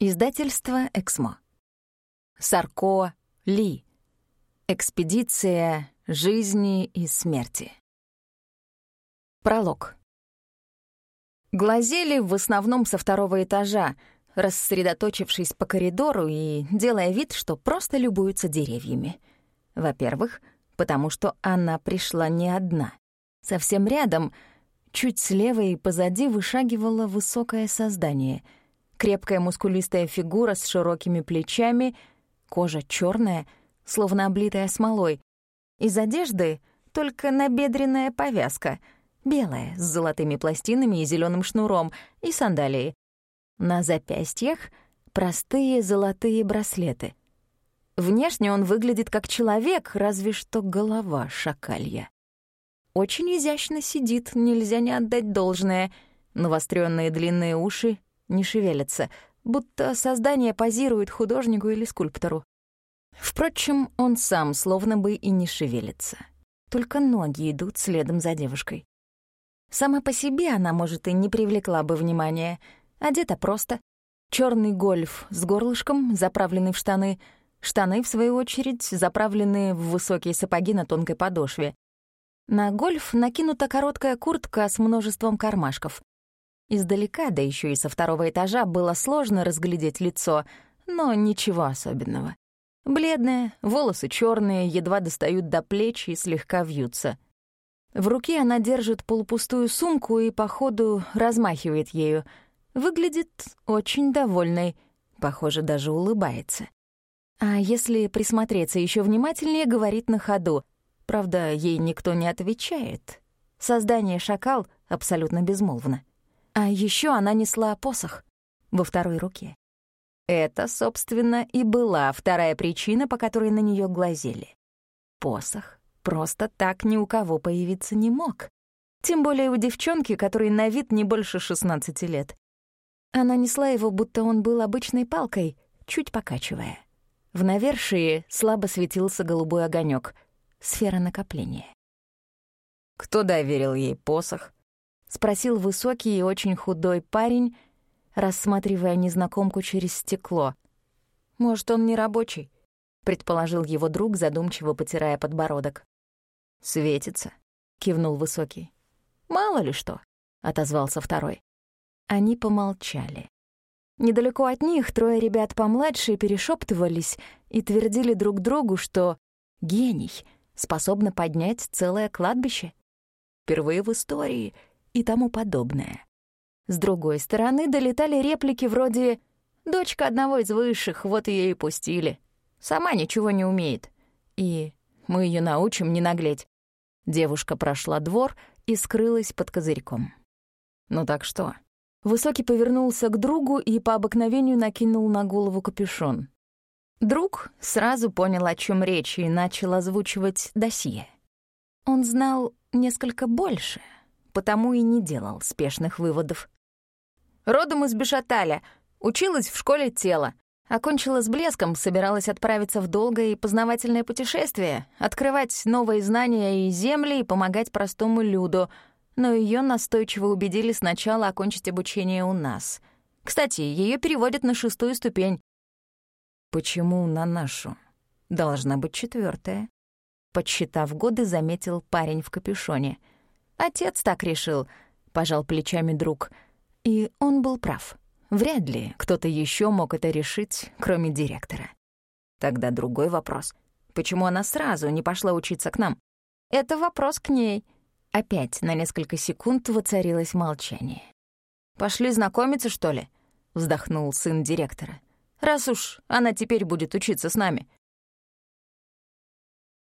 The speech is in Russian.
Издательство «Эксмо». Сарко Ли. Экспедиция жизни и смерти. Пролог. Глазели в основном со второго этажа, рассредоточившись по коридору и делая вид, что просто любуются деревьями. Во-первых, потому что она пришла не одна. Совсем рядом, чуть слева и позади, вышагивало высокое создание — Крепкая мускулистая фигура с широкими плечами, кожа черная, словно облитая смолой. Из одежды только набедренная повязка, белая, с золотыми пластинами и зеленым шнуром, и сандалии. На запястьях простые золотые браслеты. Внешне он выглядит как человек, разве что голова шакалья. Очень изящно сидит, нельзя не отдать должное. Навострённые длинные уши не шевелится, будто создание позирует художнику или скульптору. Впрочем, он сам словно бы и не шевелится. Только ноги идут следом за девушкой. Сама по себе она, может, и не привлекла бы внимания. Одета просто. Черный гольф с горлышком, заправленный в штаны. Штаны, в свою очередь, заправленные в высокие сапоги на тонкой подошве. На гольф накинута короткая куртка с множеством кармашков. Издалека, да еще и со второго этажа, было сложно разглядеть лицо, но ничего особенного. Бледная, волосы черные, едва достают до плеч и слегка вьются. В руке она держит полупустую сумку и, походу, размахивает ею. Выглядит очень довольной, похоже, даже улыбается. А если присмотреться еще внимательнее, говорит на ходу. Правда, ей никто не отвечает. Создание шакал абсолютно безмолвно. А еще она несла посох во второй руке. Это, собственно, и была вторая причина, по которой на нее глазели. Посох просто так ни у кого появиться не мог. Тем более у девчонки, которой на вид не больше 16 лет. Она несла его, будто он был обычной палкой, чуть покачивая. В навершии слабо светился голубой огонек, сфера накопления. Кто доверил ей посох? — спросил высокий и очень худой парень, рассматривая незнакомку через стекло. «Может, он не рабочий?» — предположил его друг, задумчиво потирая подбородок. «Светится», — кивнул высокий. «Мало ли что», — отозвался второй. Они помолчали. Недалеко от них трое ребят помладше перешептывались и твердили друг другу, что гений способна поднять целое кладбище. Впервые в истории — и тому подобное. С другой стороны долетали реплики вроде «Дочка одного из высших, вот ее и пустили. Сама ничего не умеет. И мы ее научим не наглеть». Девушка прошла двор и скрылась под козырьком. «Ну так что?» Высокий повернулся к другу и по обыкновению накинул на голову капюшон. Друг сразу понял, о чем речь, и начал озвучивать досье. Он знал несколько больше — потому и не делал спешных выводов. Родом из Бешаталя, училась в школе тела, окончила с блеском, собиралась отправиться в долгое и познавательное путешествие, открывать новые знания и земли и помогать простому люду, но ее настойчиво убедили сначала окончить обучение у нас. Кстати, ее переводят на шестую ступень. Почему на нашу? Должна быть четвертая. Подсчитав годы, заметил парень в капюшоне — Отец так решил, пожал плечами друг. И он был прав. Вряд ли кто-то еще мог это решить, кроме директора. Тогда другой вопрос. Почему она сразу не пошла учиться к нам? Это вопрос к ней. Опять на несколько секунд воцарилось молчание. «Пошли знакомиться, что ли?» — вздохнул сын директора. «Раз уж она теперь будет учиться с нами.